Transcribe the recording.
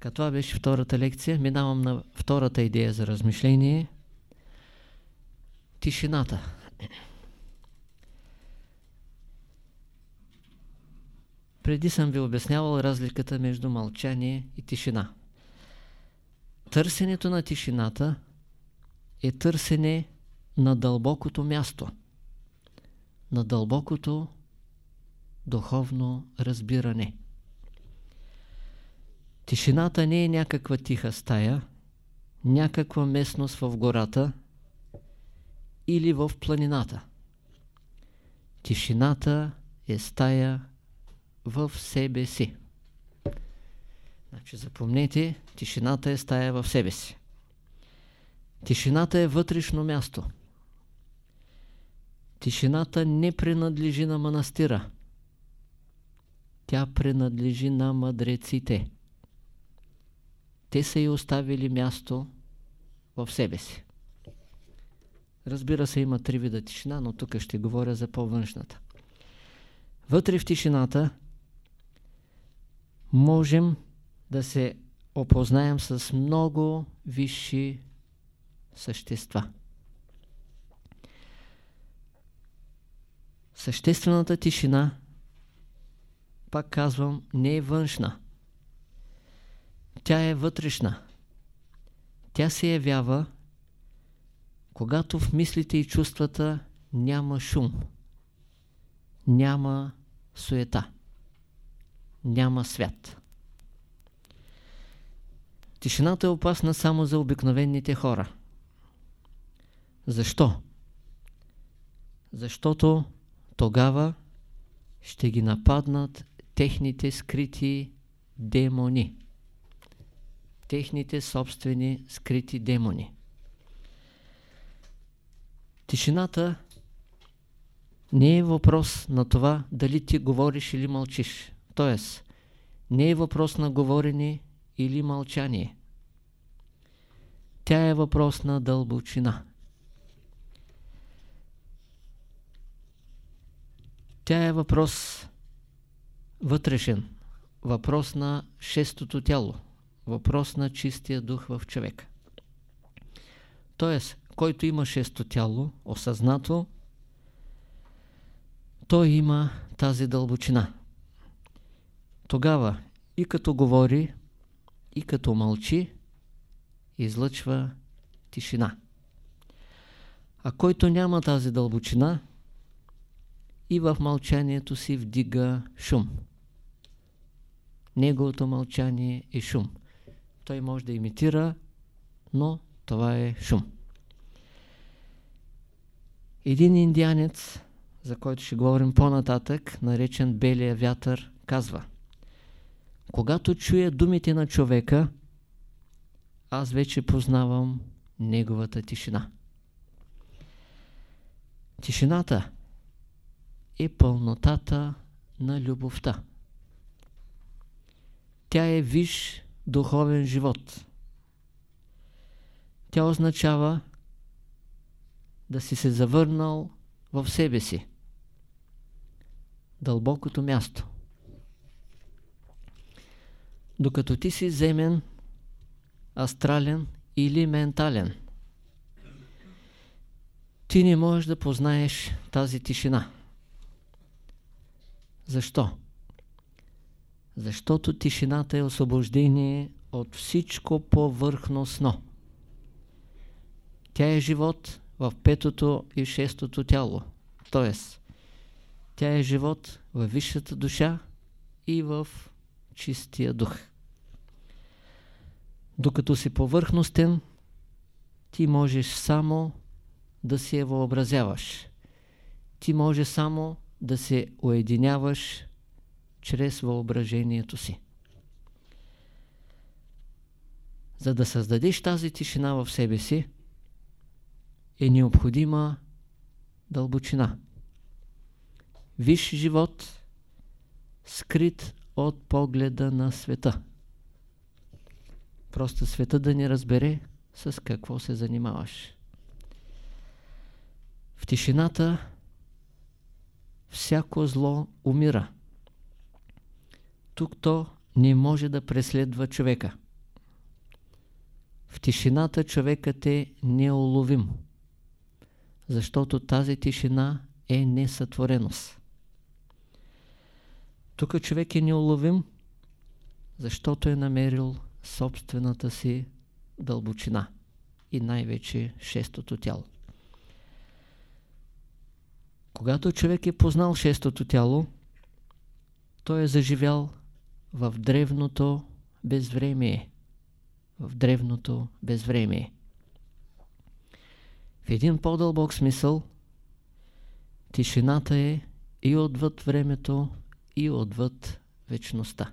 Така, това беше втората лекция. Минавам на втората идея за размишление. Тишината. Преди съм ви обяснявал разликата между мълчание и тишина. Търсенето на тишината е търсене на дълбокото място, на дълбокото духовно разбиране. Тишината не е някаква тиха стая, някаква местност в гората или в планината. Тишината е стая в себе си. Значи запомнете, тишината е стая в себе си. Тишината е вътрешно място. Тишината не принадлежи на манастира. Тя принадлежи на мъдреците. Те са и оставили място в себе си. Разбира се, има три вида тишина, но тук ще говоря за по-външната. Вътре в тишината можем да се опознаем с много висши същества. Съществената тишина, пак казвам, не е външна. Тя е вътрешна. Тя се явява, когато в мислите и чувствата няма шум, няма суета, няма свят. Тишината е опасна само за обикновените хора. Защо? Защото тогава ще ги нападнат техните скрити демони. Техните собствени скрити демони. Тишината не е въпрос на това дали ти говориш или мълчиш. Тоест, не е въпрос на говорене или мълчание. Тя е въпрос на дълбочина. Тя е въпрос вътрешен, въпрос на шестото тяло, въпрос на чистия дух в човека. Тоест, който има шесто тяло, осъзнато, той има тази дълбочина. Тогава и като говори, и като мълчи, излъчва тишина. А който няма тази дълбочина, и в мълчанието си вдига шум. Неговото мълчание е шум. Той може да имитира, но това е шум. Един индианец, за който ще говорим по-нататък, наречен Белия вятър, казва Когато чуя думите на човека, аз вече познавам неговата тишина. Тишината е пълнотата на любовта. Тя е виш духовен живот. Тя означава да си се завърнал в себе си. Дълбокото място. Докато ти си земен, астрален или ментален, ти не можеш да познаеш тази тишина. Защо? Защото тишината е освобождение от всичко повърхностно. Тя е живот в петото и шестото тяло. Тоест, тя е живот в висшата душа и в чистия дух. Докато си повърхностен, ти можеш само да си я въобразяваш. Ти можеш само да се уединяваш чрез въображението си. За да създадеш тази тишина в себе си, е необходима дълбочина. Виж живот, скрит от погледа на света. Просто света да не разбере с какво се занимаваш. В тишината всяко зло умира. Тук то не може да преследва човека. В тишината човекът е неуловим, защото тази тишина е несътвореност. Тук човек е неуловим, защото е намерил собствената си дълбочина и най-вече шестото тяло. Когато човек е познал шестото тяло, той е заживял в древното безвремие. В древното безвремие. В един по-дълбок смисъл, тишината е и отвъд времето, и отвъд вечността.